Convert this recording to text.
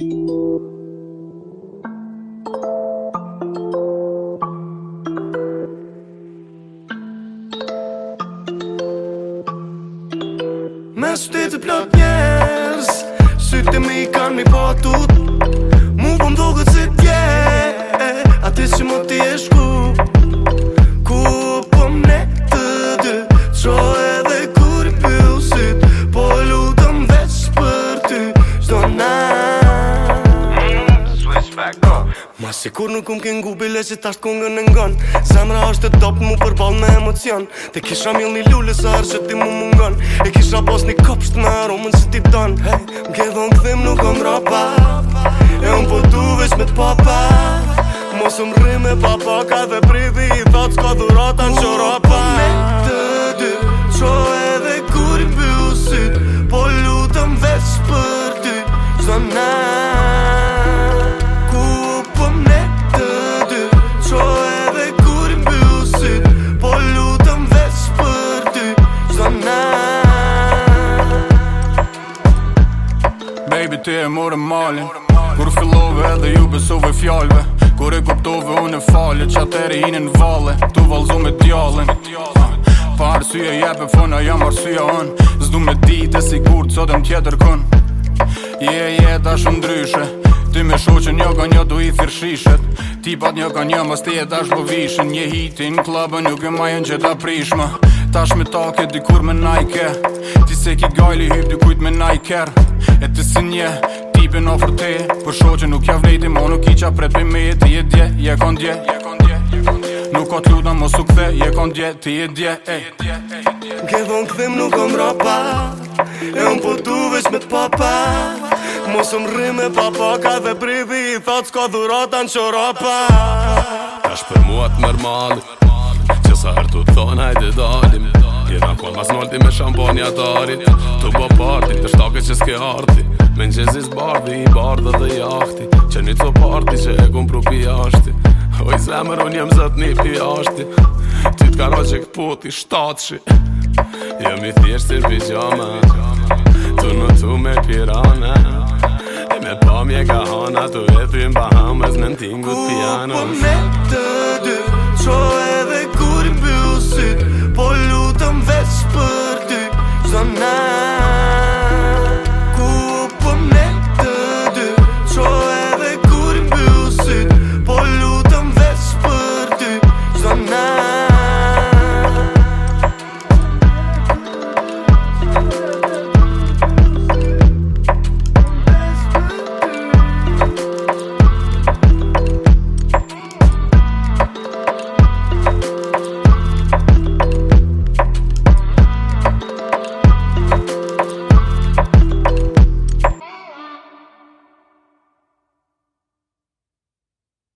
Me shtetë të plot njerës Sytë me i kanë mi patut Mu pëm po do këtë si Si kur nuk më këngu bile që tashtë kongë në ngon Zemra është të dopë mu përbal me emocion Te kisha mil një lullë sa arë që ti mu më E kisha bos një kopsht në aromën që ti pëton hey, Më ke dhonë këthim nuk këm rapa E unë po duvesh me t'papa papa Mosë më papa ka dhe pa baby ty e morë malin Kur fillove edhe ju besove fjallve Kur e kuptove unë e falle Qa tere i në valle Tu valzo me djallin Pa arsye jepe fona jam arsye on Zdu me dite si kur të sotem tjetër kun Je yeah, jetë yeah, ashtë ndryshe Ty me shoqen një jo ka një du i thirshishet Ti pat një ka një Mas ti e tash po vishen Një hitin klabën nuk e majën që ta prishma Tash me take dikur me Nike Ti se ki gajli hyp dikujt me Nike -er. E të si nje Tipi në ofrë te Për sho që nuk ja vlejti Ma nuk i qa pret për me Ti Je dje, je kon dje Nuk ka t'luda mos u kthe Je kon dje, ti je dje Nke dhon këthim nuk o mra pa E më po tu veç me t'papa Mos më rrim me papaka dhe Ka i privi Tha dhurata në qora pa Tash për muat mërmali sa her të thonë hajde dalim Jena kon mas nolti me shamponja të arit Të bë parti, të shtake që s'ke arti Me në gjezis bardi, i bardë dhe jahti Që një të parti që e kum pru pjashti Oj zemër, unë jem zët një pjashti Ty t'ka ra që këputi shtatëshi Jem i thjesht si pijama Tu në tu me pirana E me pa mje ka hana Tu e thujnë hamës në ntingut pianos Ku po me të